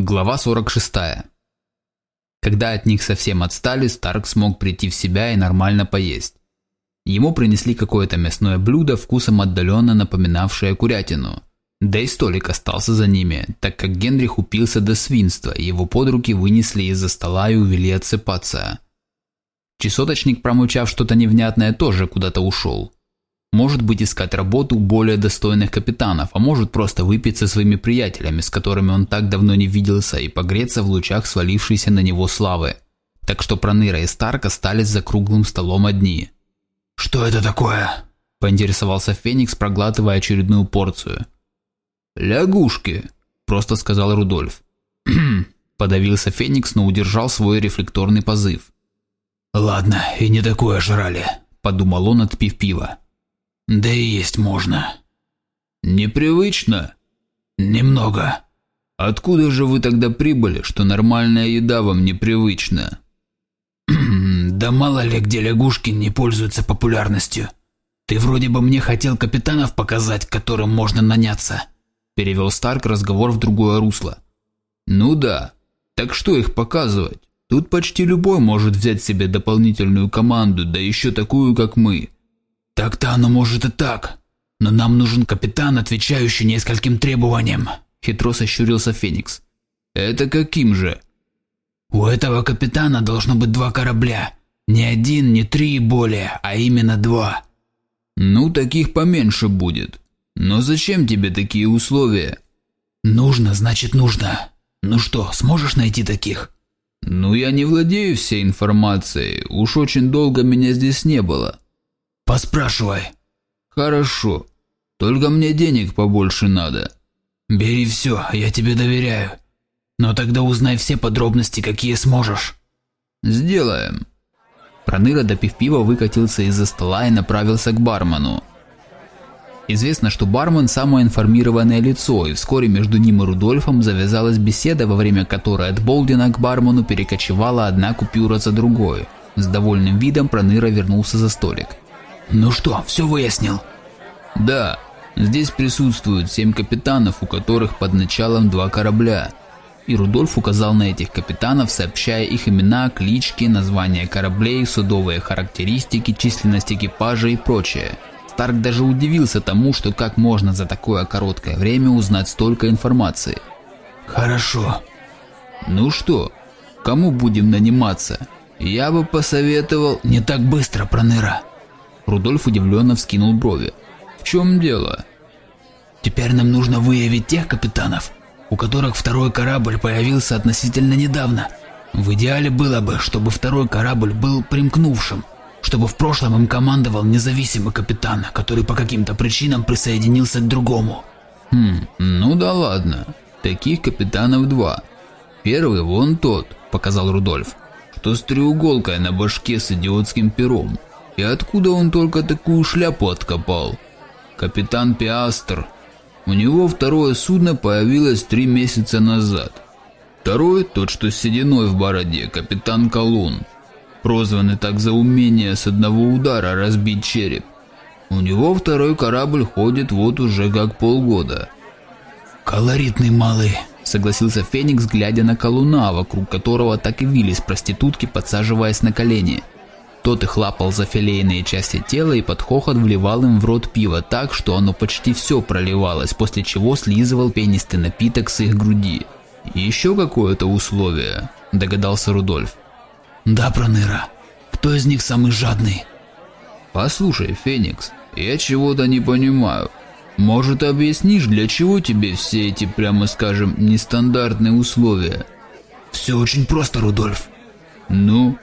Глава 46. Когда от них совсем отстали, Старк смог прийти в себя и нормально поесть. Ему принесли какое-то мясное блюдо, вкусом отдаленно напоминавшее курятину. Да и столик остался за ними, так как Генрих упился до свинства, и его под руки вынесли из-за стола и увели отсыпаться. Чесоточник, промычав что-то невнятное, тоже куда-то ушел. Может быть искать работу у более достойных капитанов, а может просто выпить со своими приятелями, с которыми он так давно не виделся, и погреться в лучах свалившейся на него славы. Так что Проныра и Старк остались за круглым столом одни. «Что это такое?» – поинтересовался Феникс, проглатывая очередную порцию. «Лягушки», – просто сказал Рудольф. «Хм», – подавился Феникс, но удержал свой рефлекторный позыв. «Ладно, и не такое жрали», – подумал он, отпив пива. Да и есть можно. Непривычно? Немного. Откуда же вы тогда прибыли, что нормальная еда вам непривычна? да мало ли где лягушки не пользуются популярностью. Ты вроде бы мне хотел капитанов показать, которым можно наняться. Перевел Старк разговор в другое русло. Ну да. Так что их показывать? Тут почти любой может взять себе дополнительную команду, да еще такую, как мы. Так-то оно может и так. Но нам нужен капитан, отвечающий нескольким требованиям. Хитро сощурился Феникс. Это каким же? У этого капитана должно быть два корабля. Не один, не три и более, а именно два. Ну, таких поменьше будет. Но зачем тебе такие условия? Нужно, значит нужно. Ну что, сможешь найти таких? Ну, я не владею всей информацией. Уж очень долго меня здесь не было. Поспрашивай. Хорошо. Только мне денег побольше надо. Бери все, я тебе доверяю. Но тогда узнай все подробности, какие сможешь. Сделаем. Проныра, допив пива, выкатился из-за стола и направился к бармену. Известно, что бармен – самое информированное лицо, и вскоре между ним и Рудольфом завязалась беседа, во время которой от Болдина к бармену перекочевала одна купюра за другой. С довольным видом Проныра вернулся за столик. Ну что, все выяснил? Да, здесь присутствуют семь капитанов, у которых под началом два корабля. И Рудольф указал на этих капитанов, сообщая их имена, клички, названия кораблей, судовые характеристики, численность экипажа и прочее. Старк даже удивился тому, что как можно за такое короткое время узнать столько информации. Хорошо. Ну что, кому будем наниматься? Я бы посоветовал... Не так быстро, Проныра. Рудольф удивленно вскинул брови. «В чем дело?» «Теперь нам нужно выявить тех капитанов, у которых второй корабль появился относительно недавно. В идеале было бы, чтобы второй корабль был примкнувшим, чтобы в прошлом им командовал независимый капитан, который по каким-то причинам присоединился к другому». «Хм, ну да ладно. Таких капитанов два. Первый вон тот», – показал Рудольф, – «что с треуголкой на башке с идиотским пером. И откуда он только такую шляпу откопал? Капитан Пиастр. У него второе судно появилось три месяца назад. Второй, тот что с сединой в бороде, капитан Колун. Прозванный так за умение с одного удара разбить череп. У него второй корабль ходит вот уже как полгода. «Колоритный малый», – согласился Феникс, глядя на колуна, вокруг которого так и вились проститутки, подсаживаясь на колени – тот их лапал за филейные части тела и под хохот вливал им в рот пиво так, что оно почти все проливалось, после чего слизывал пенистый напиток с их груди. «Еще какое-то условие», – догадался Рудольф. «Да, Проныра. Кто из них самый жадный?» «Послушай, Феникс, я чего-то не понимаю. Может, объяснишь, для чего тебе все эти, прямо скажем, нестандартные условия?» «Все очень просто, Рудольф». «Ну?»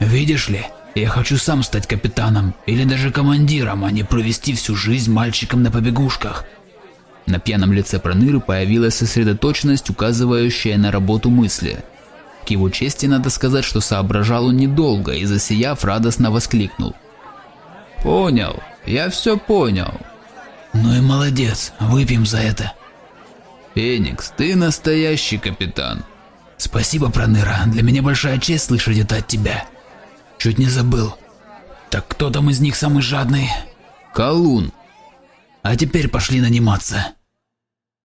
Видишь ли, я хочу сам стать капитаном или даже командиром, а не провести всю жизнь мальчиком на побегушках. На пьяном лице Проныры появилась сосредоточенность, указывающая на работу мысли. К его чести надо сказать, что соображал он недолго и, засияв, радостно воскликнул. «Понял, я все понял». «Ну и молодец, выпьем за это». «Феникс, ты настоящий капитан». «Спасибо, Проныра, для меня большая честь слышать это от тебя». Чуть не забыл. Так кто там из них самый жадный? Колун. А теперь пошли наниматься.